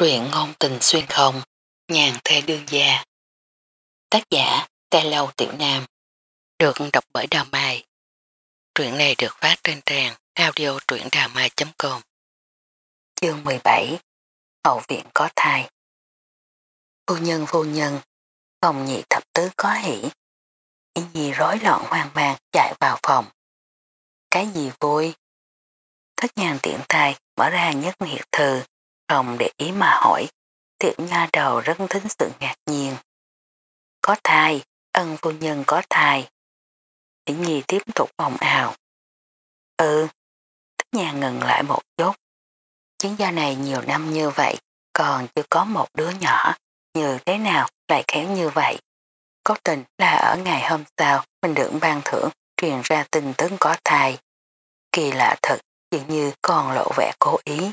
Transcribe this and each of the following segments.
Truyện ngôn tình xuyên không, nhàn thê đương gia. Tác giả, Tê Lâu Tiểu Nam. Được đọc bởi Đào Mai. Truyện này được phát trên trang audio truyệnđàmai.com Chương 17 Hậu viện có thai Phu nhân phu nhân, phòng nhị thập tứ có hỷ. Ý nhi rối loạn hoang mang chạy vào phòng. Cái gì vui? Thất nhàn tiện thai mở ra nhất hiệt thư không để ý mà hỏi, tiểu nha đầu rất thích sự ngạc nhiên. Có thai, ân phu nhân có thai. Tỷ nhi tiếp tục vòng ào. Ừ, thích nhà ngừng lại một chút. Chiến gia này nhiều năm như vậy, còn chưa có một đứa nhỏ, như thế nào lại khéo như vậy. Có tình là ở ngày hôm sau mình được ban thưởng truyền ra tin tức có thai. Kỳ lạ thật, dường như còn lộ vẻ cố ý.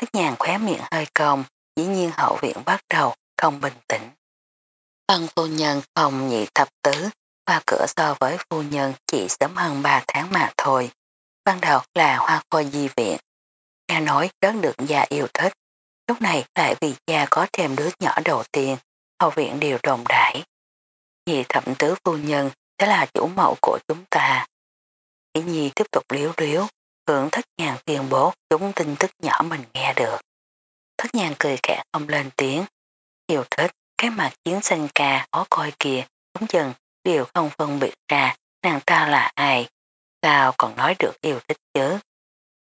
Thức nhàn khóe miệng hơi cong, dĩ nhiên hậu viện bắt đầu không bình tĩnh. Ân phu nhân phòng nhị thập tứ qua cửa so với phu nhân chỉ sớm hơn 3 tháng mà thôi. Ban đầu là hoa khôi di viện. Nghe nói rất được gia yêu thích. Lúc này lại vì gia có thêm đứa nhỏ đầu tiên, hậu viện đều đồng đãi. Nhị thập tứ phu nhân sẽ là chủ mẫu của chúng ta. Ý nhi tiếp tục liếu liếu, hưởng thất nhàn tuyên bố chúng tin tức nhỏ mình nghe được. Thất nhàn cười khẽ không lên tiếng. Yêu thích, cái mặt chiến sinh ca khó coi kìa, đúng dần, đều không phân biệt ra nàng ta là ai. Sao còn nói được yêu thích chứ?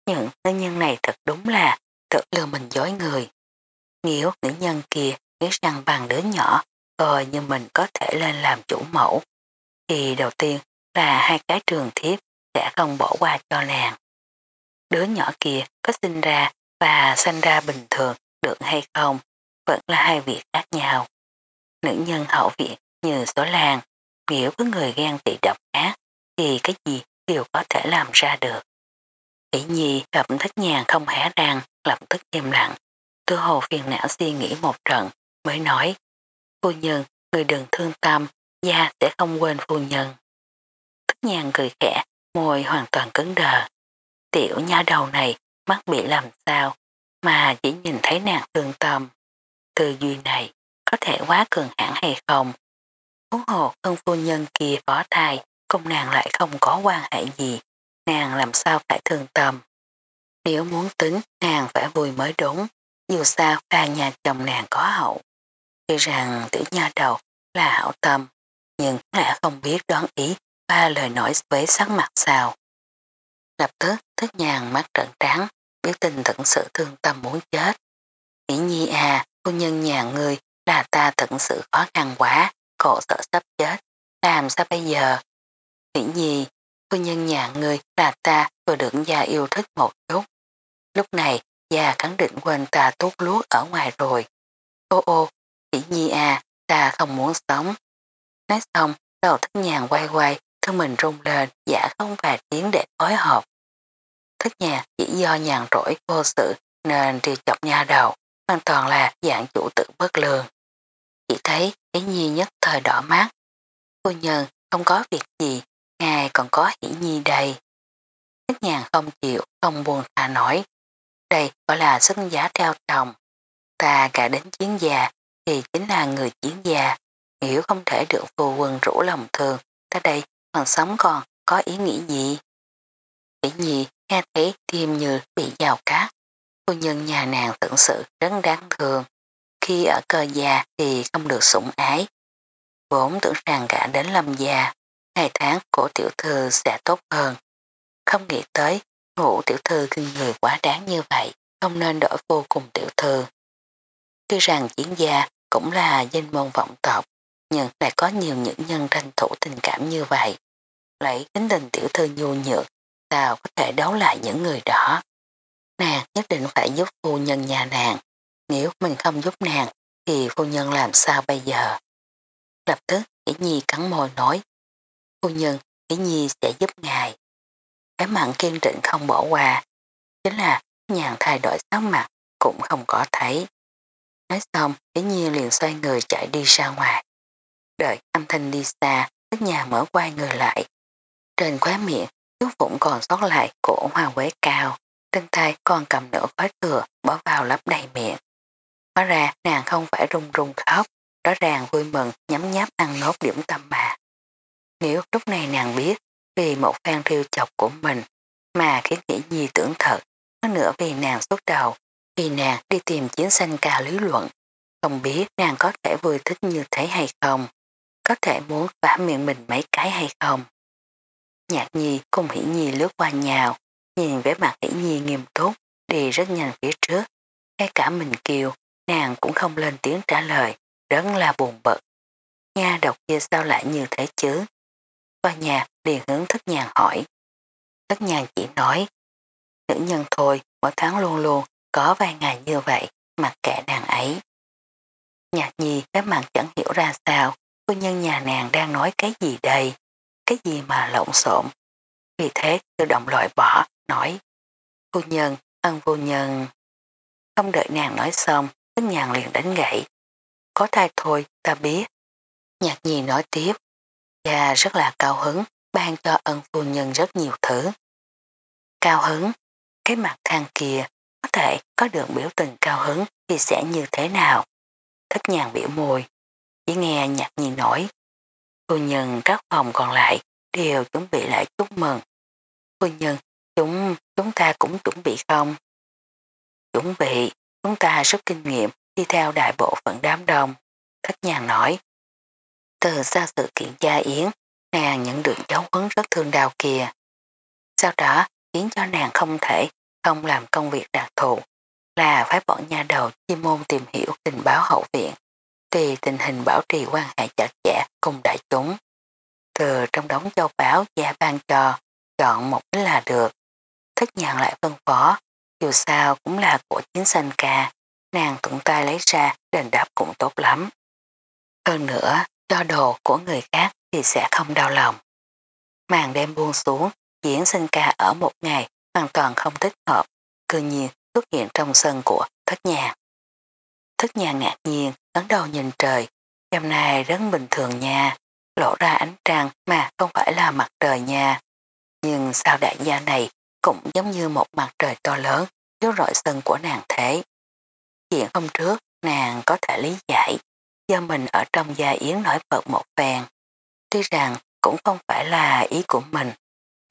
Những nữ nhân này thật đúng là tự lừa mình dối người. Nếu nữ nhân kia nghĩ rằng bằng đứa nhỏ coi như mình có thể lên làm chủ mẫu, thì đầu tiên là hai cái trường thiếp sẽ không bỏ qua cho nàng. Đứa nhỏ kia có sinh ra và sinh ra bình thường được hay không vẫn là hai việc khác nhau. Nữ nhân hậu viện như số làng, nếu có người ghen tị độc ác thì cái gì đều có thể làm ra được. Kỷ nhi gặp thất nhàn không hé răng, lập tức im lặng. Tư hồ phiền não suy nghĩ một trận mới nói Phu nhân, người đừng thương tâm, gia sẽ không quên phu nhân. Thất nhàn cười khẽ, môi hoàn toàn cứng đờ. Tiểu nha đầu này mắt bị làm sao mà chỉ nhìn thấy nàng thương tâm. Tư duy này có thể quá cường hãn hay không? Huống hồ thân phu nhân kia có thai, cùng nàng lại không có quan hệ gì, nàng làm sao phải thương tâm. Nếu muốn tính, nàng phải vui mới đúng, dù sao ba nhà chồng nàng có hậu. Tuy rằng tiểu nha đầu là hảo tâm, nhưng lại không biết đoán ý ba lời nói với sắc mặt sao. Lập tức thức nhàn mắt trận trắng, biểu tình thật sự thương tâm muốn chết. Nghĩ nhi à, cô nhân nhà người là ta thật sự khó khăn quá, khổ sợ sắp chết, làm sao bây giờ? Nghĩ nhi, cô nhân nhà người là ta vừa được gia yêu thích một chút. Lúc này, gia khẳng định quên ta tốt lúa ở ngoài rồi. Ô ô, nghĩ nhi à, ta không muốn sống. Nói xong, đầu thức nhàn quay quay, thân mình rung lên, giả không vài tiếng để phối hợp. Thức nhà chỉ do nhàn rỗi vô sự nên trì chọc nha đầu, hoàn toàn là dạng chủ tự bất lương. Chỉ thấy cái nhi nhất thời đỏ mát. Cô nhân không có việc gì, ngài còn có hỷ nhi đây. Thức nhàn không chịu, không buồn thà nói. Đây gọi là sức giá theo chồng. Ta cả đến chiến gia thì chính là người chiến gia. Hiểu không thể được phù quân rủ lòng thường, ta đây còn sống còn có ý nghĩ gì? Tỷ nhi nghe thấy tim như bị rào cát. Phu nhân nhà nàng tưởng sự rất đáng thương. Khi ở cơ già thì không được sủng ái. Vốn tưởng rằng cả đến lâm già, ngày tháng của tiểu thư sẽ tốt hơn. Không nghĩ tới ngủ tiểu thư kinh người quá đáng như vậy, không nên đổi vô cùng tiểu thư. Tuy rằng chiến gia cũng là danh môn vọng tộc, nhưng lại có nhiều những nhân tranh thủ tình cảm như vậy. Lấy tính tình tiểu thư nhu nhược, sao có thể đấu lại những người đó. Nàng nhất định phải giúp phu nhân nhà nàng. Nếu mình không giúp nàng, thì phu nhân làm sao bây giờ? Lập tức, Kỷ Nhi cắn môi nói, Phu nhân, Kỷ Nhi sẽ giúp ngài. Cái mặn kiên trịnh không bỏ qua, chính là nhàn thay đổi sắc mặt cũng không có thấy. Nói xong, Kỷ Nhi liền xoay người chạy đi ra ngoài. Đợi âm thanh đi xa tất nhà mở quay người lại. Trên khóe miệng Chút vụng còn sót lại cổ hoa quế cao, trên tay còn cầm nửa khói thừa bỏ vào lấp đầy miệng. Hóa ra nàng không phải run run khóc, rõ ràng vui mừng nhắm nháp ăn nốt điểm tâm mà. Nếu lúc này nàng biết vì một phan thiêu chọc của mình mà khiến nghĩ nhi tưởng thật, hơn nữa vì nàng xuất đầu, vì nàng đi tìm chiến sanh ca lý luận, không biết nàng có thể vui thích như thế hay không, có thể muốn vả miệng mình mấy cái hay không. Nhạc nhi cùng hỷ nhi lướt qua nhào, nhìn vẻ mặt hỷ nhi nghiêm túc, đi rất nhanh phía trước. Ngay cả mình kiều nàng cũng không lên tiếng trả lời, rất là buồn bực. Nha độc kia sao lại như thế chứ? Qua nhà liền hướng thức nhàn hỏi. thức nhàn chỉ nói, nữ nhân thôi, mỗi tháng luôn luôn có vài ngày như vậy, mặc kệ nàng ấy. Nhạc nhi cái mặt chẳng hiểu ra sao, cô nhân nhà nàng đang nói cái gì đây, cái gì mà lộn xộn. Vì thế tự động loại bỏ, nói, Vô nhân, ân vô nhân. Không đợi nàng nói xong, tức nhàn liền đánh gãy. Có thai thôi, ta biết. Nhạc nhi nói tiếp, và rất là cao hứng, ban cho ân phu nhân rất nhiều thứ. Cao hứng, cái mặt thang kia, có thể có được biểu tình cao hứng thì sẽ như thế nào? Thất nhàn biểu môi, chỉ nghe nhạc nhi nói. Phu nhân các phòng còn lại đều chuẩn bị lại chúc mừng. Phu nhân, chúng chúng ta cũng chuẩn bị không? Chuẩn bị, chúng ta rất kinh nghiệm đi theo đại bộ phận đám đông. Thất nhàn nói. Từ sau sự kiện gia yến, nàng nhận được dấu huấn rất thương đau kìa. Sau đó khiến cho nàng không thể không làm công việc đặc thù là phải bỏ nhà đầu chuyên môn tìm hiểu tình báo hậu viện tùy tình hình bảo trì quan hệ chặt chẽ cùng đại chúng. Từ trong đống châu báo gia ban cho, chọn một là được. Thích nhận lại phân phó, dù sao cũng là của chiến sanh ca, nàng tụng tay lấy ra đền đáp cũng tốt lắm. Hơn nữa, cho đồ của người khác thì sẽ không đau lòng. Màn đêm buông xuống, diễn sinh ca ở một ngày hoàn toàn không thích hợp, cư nhiên xuất hiện trong sân của thất nhà thức nhà ngạc nhiên, ấn đầu nhìn trời, đêm nay rất bình thường nha, lộ ra ánh trăng mà không phải là mặt trời nha. Nhưng sao đại gia này cũng giống như một mặt trời to lớn chiếu rọi sân của nàng thế. Chuyện hôm trước nàng có thể lý giải do mình ở trong gia yến nổi bật một phen. Tuy rằng cũng không phải là ý của mình,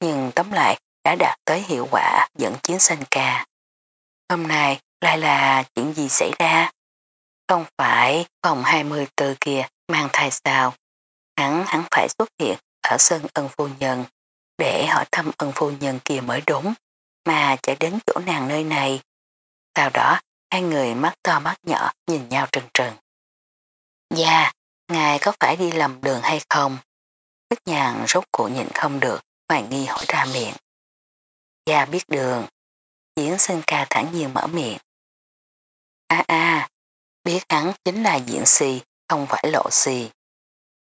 nhưng tóm lại đã đạt tới hiệu quả dẫn chiến sanh ca. Hôm nay lại là chuyện gì xảy ra? Không phải phòng 24 kia mang thai sao? Hắn hắn phải xuất hiện ở sân ân phu nhân để hỏi thăm ân phu nhân kia mới đúng, mà chạy đến chỗ nàng nơi này. Sau đó, hai người mắt to mắt nhỏ nhìn nhau trừng trừng. Dạ, ngài có phải đi lầm đường hay không? Tất nhàn rốt cuộc nhìn không được, hoài nghi hỏi ra miệng. Dạ biết đường. Diễn sinh ca thẳng nhiên mở miệng. a a biết hắn chính là diện si, không phải lộ si.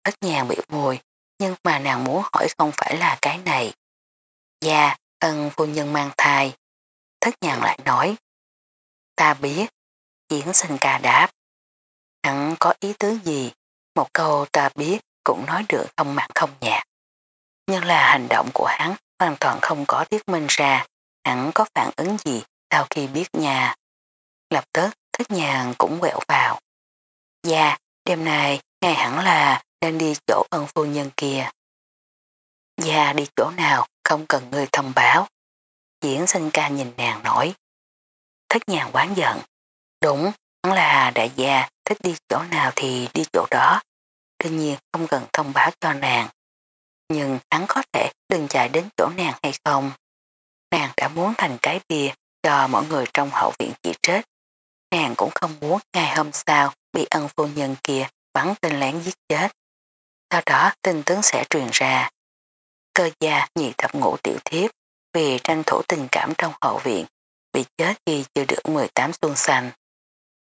Tất nhàn biểu môi, nhưng mà nàng muốn hỏi không phải là cái này. Dạ, ân phu nhân mang thai. Thất nhàn lại nói. Ta biết, diễn sinh ca đáp. Hắn có ý tứ gì, một câu ta biết cũng nói được không mặn không nhạt. Nhưng là hành động của hắn hoàn toàn không có tiết minh ra, hắn có phản ứng gì sau khi biết nhà. Lập tức thất nhàn cũng quẹo vào. Dạ, đêm nay ngày hẳn là nên đi chỗ ân phu nhân kia. Dạ đi chỗ nào không cần người thông báo. Diễn sinh ca nhìn nàng nổi, Thất nhàn quán giận. Đúng, hắn là đại gia thích đi chỗ nào thì đi chỗ đó. Đương nhiên không cần thông báo cho nàng. Nhưng hắn có thể đừng chạy đến chỗ nàng hay không. Nàng đã muốn thành cái bia cho mọi người trong hậu viện chỉ chết. Nàng cũng không muốn ngày hôm sau bị ân phu nhân kia bắn tên lén giết chết. Sau đó tin tướng sẽ truyền ra. Cơ gia nhị thập ngũ tiểu thiếp vì tranh thủ tình cảm trong hậu viện bị chết khi chưa được 18 xuân xanh.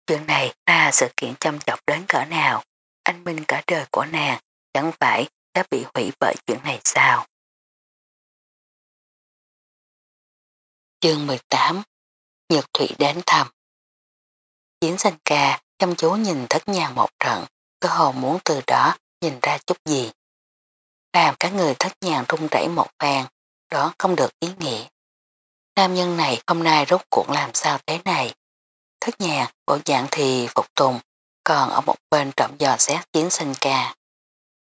Chuyện này là sự kiện chăm chọc đến cỡ nào, anh minh cả đời của nàng chẳng phải đã bị hủy bởi chuyện này sao. Chương 18 Nhật Thủy đến thăm Chiến sanh ca chăm chú nhìn thất nhàng một trận, cơ hồ muốn từ đó nhìn ra chút gì. Làm các người thất nhàng rung rẩy một vàng, đó không được ý nghĩa. Nam nhân này hôm nay rốt cuộc làm sao thế này? Thất nhạc, bộ dạng thì phục tùng, còn ở một bên trọng dò xét chiến sinh ca.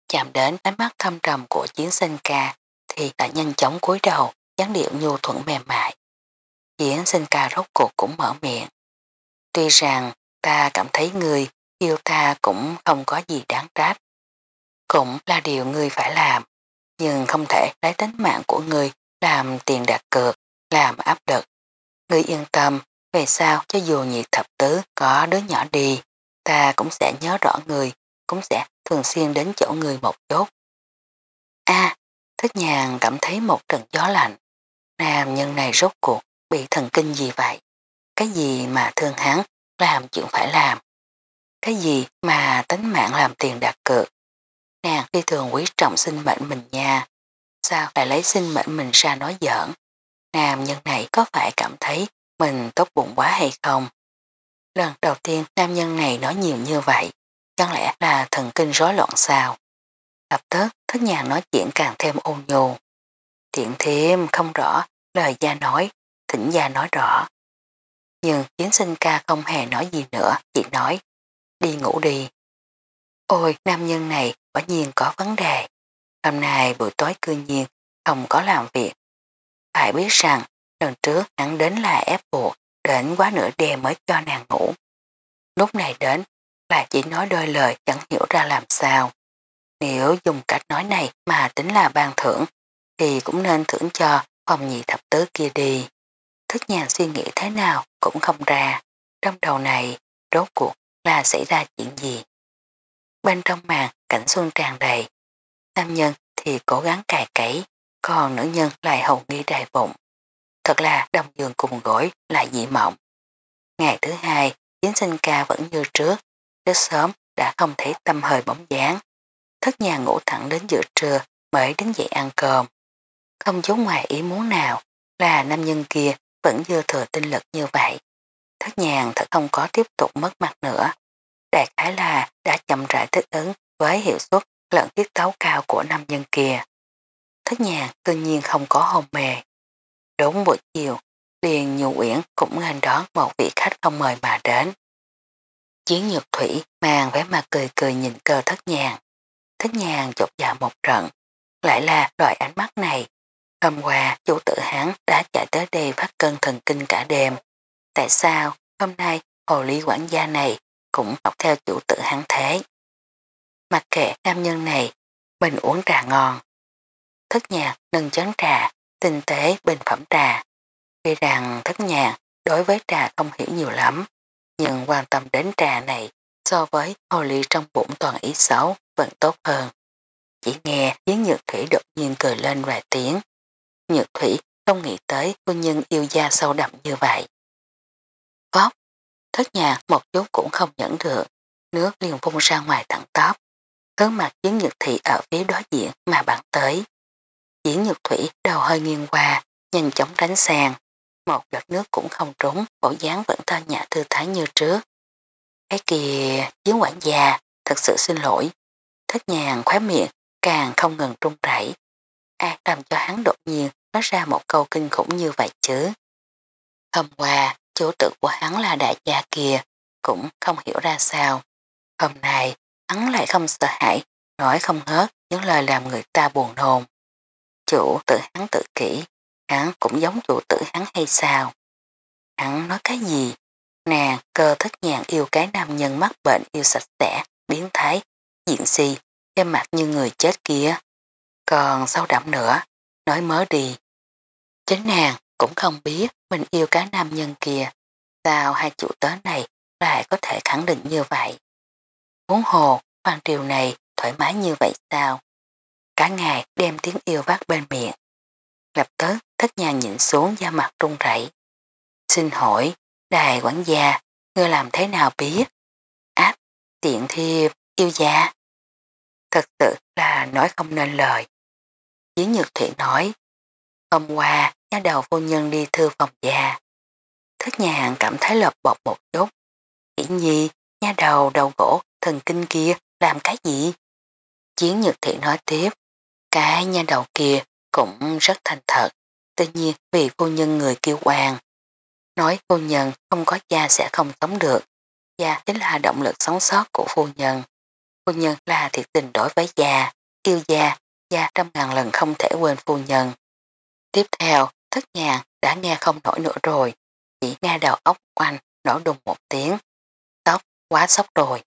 Chạm đến ánh mắt thâm trầm của chiến sinh ca thì đã nhanh chóng cúi đầu, dáng điệu nhu thuận mềm mại. Chiến sinh ca rốt cuộc cũng mở miệng. Tuy rằng ta cảm thấy người yêu ta cũng không có gì đáng trách. Cũng là điều ngươi phải làm, nhưng không thể lấy tính mạng của ngươi làm tiền đặt cược, làm áp lực. Ngươi yên tâm, về sau cho dù nhị thập tứ có đứa nhỏ đi, ta cũng sẽ nhớ rõ người, cũng sẽ thường xuyên đến chỗ người một chút. A, thích nhàn cảm thấy một trận gió lạnh. Nam nhân này rốt cuộc bị thần kinh gì vậy? Cái gì mà thương hắn làm chuyện phải làm? Cái gì mà tính mạng làm tiền đặt cược? Nàng khi thường quý trọng sinh mệnh mình nha. Sao lại lấy sinh mệnh mình ra nói giỡn? Nam nhân này có phải cảm thấy mình tốt bụng quá hay không? Lần đầu tiên nam nhân này nói nhiều như vậy, chẳng lẽ là thần kinh rối loạn sao? Lập tức thất nhà nói chuyện càng thêm ôn nhô. Tiện thêm không rõ lời gia nói, thỉnh gia nói rõ. Nhưng chiến sinh ca không hề nói gì nữa, chỉ nói, đi ngủ đi. Ôi, nam nhân này quả nhiên có vấn đề. Hôm nay buổi tối cư nhiên không có làm việc. Phải biết rằng lần trước hắn đến là ép buộc đến quá nửa đêm mới cho nàng ngủ. Lúc này đến là chỉ nói đôi lời chẳng hiểu ra làm sao. Nếu dùng cách nói này mà tính là ban thưởng thì cũng nên thưởng cho phòng nhị thập tứ kia đi. Thức nhà suy nghĩ thế nào cũng không ra. Trong đầu này rốt cuộc là xảy ra chuyện gì. Bên trong màn cảnh xuân tràn đầy. Nam nhân thì cố gắng cài cấy, còn nữ nhân lại hầu nghi đầy bụng. Thật là đồng giường cùng gối lại dị mộng. Ngày thứ hai, chiến sinh ca vẫn như trước, rất sớm đã không thấy tâm hơi bóng dáng. Thất nhà ngủ thẳng đến giữa trưa mới đứng dậy ăn cơm. Không giống ngoài ý muốn nào là nam nhân kia vẫn dư thừa tinh lực như vậy. Thất nhàn thật không có tiếp tục mất mặt nữa. Đại khái là đã chậm rãi thích ứng với hiệu suất lẫn tiết tấu cao của nam nhân kia. Thất nhàn tự nhiên không có hồn mề. Đúng buổi chiều, liền Nhu Uyển cũng ngành đón một vị khách không mời mà đến. Chiến nhược thủy mang vẻ mặt cười cười nhìn cơ thất nhàn. Thất nhàn chột dạ một trận, lại là loại ánh mắt này. Hôm qua, chủ tử hắn đã chạy tới đây phát cơn thần kinh cả đêm. Tại sao hôm nay hồ lý quản gia này cũng học theo chủ tử hắn thế? Mặc kệ nam nhân này, mình uống trà ngon. Thất nhạc nâng chén trà, tinh tế bình phẩm trà. Vì rằng thất nhạc đối với trà không hiểu nhiều lắm, nhưng quan tâm đến trà này so với hồ ly trong bụng toàn ý xấu vẫn tốt hơn. Chỉ nghe tiếng nhược thủy đột nhiên cười lên vài tiếng. Nhược thủy không nghĩ tới cô nhân yêu gia sâu đậm như vậy. Vóc, thất nhà một chút cũng không nhẫn được, nước liền vung ra ngoài thẳng tóc. Hướng mặt chiến nhược thị ở phía đối diện mà bạn tới. Chiến nhược thủy đầu hơi nghiêng qua, nhanh chóng tránh sang. Một giọt nước cũng không trúng, bộ dáng vẫn thơ nhã thư thái như trước. Cái kìa, chiến quản gia, thật sự xin lỗi. Thất nhàng khóe miệng, càng không ngừng trung rảy. A làm cho hắn đột nhiên nói ra một câu kinh khủng như vậy chứ. Hôm qua, chủ tử của hắn là đại gia kia, cũng không hiểu ra sao. Hôm nay, hắn lại không sợ hãi, nói không hết những lời làm người ta buồn nôn. Chủ tử hắn tự kỷ, hắn cũng giống chủ tử hắn hay sao? Hắn nói cái gì? Nàng cơ thất nhàn yêu cái nam nhân mắc bệnh yêu sạch sẽ, biến thái, diện si, cái mặt như người chết kia. Còn sâu đậm nữa, nói mớ đi. Chính nàng cũng không biết mình yêu cái nam nhân kia. Sao hai chủ tớ này lại có thể khẳng định như vậy? Muốn hồ, hoàng triều này thoải mái như vậy sao? Cả ngày đem tiếng yêu vác bên miệng. Lập tức thất nhà nhịn xuống da mặt run rẩy. Xin hỏi, đài quản gia, ngươi làm thế nào biết? Áp, tiện thiệp, yêu gia. Thật sự là nói không nên lời. Chiến nhược Thị nói, hôm qua, nhà đầu phu nhân đi thư phòng già Thất nhà hàng cảm thấy lợp bột một chút. Chỉ nhi, nhà đầu đầu gỗ, thần kinh kia, làm cái gì? Chiến nhược thị nói tiếp, cái nhà đầu kia cũng rất thành thật, tuy nhiên vì phu nhân người kêu quan. nói phu nhân không có cha sẽ không sống được. Cha chính là động lực sống sót của phu nhân. Phu nhân là thiệt tình đối với già yêu cha, gia trăm ngàn lần không thể quên phu nhân. Tiếp theo, thất nhàng đã nghe không nổi nữa rồi, chỉ nghe đầu óc quanh nổ đùng một tiếng. Tóc quá sốc rồi.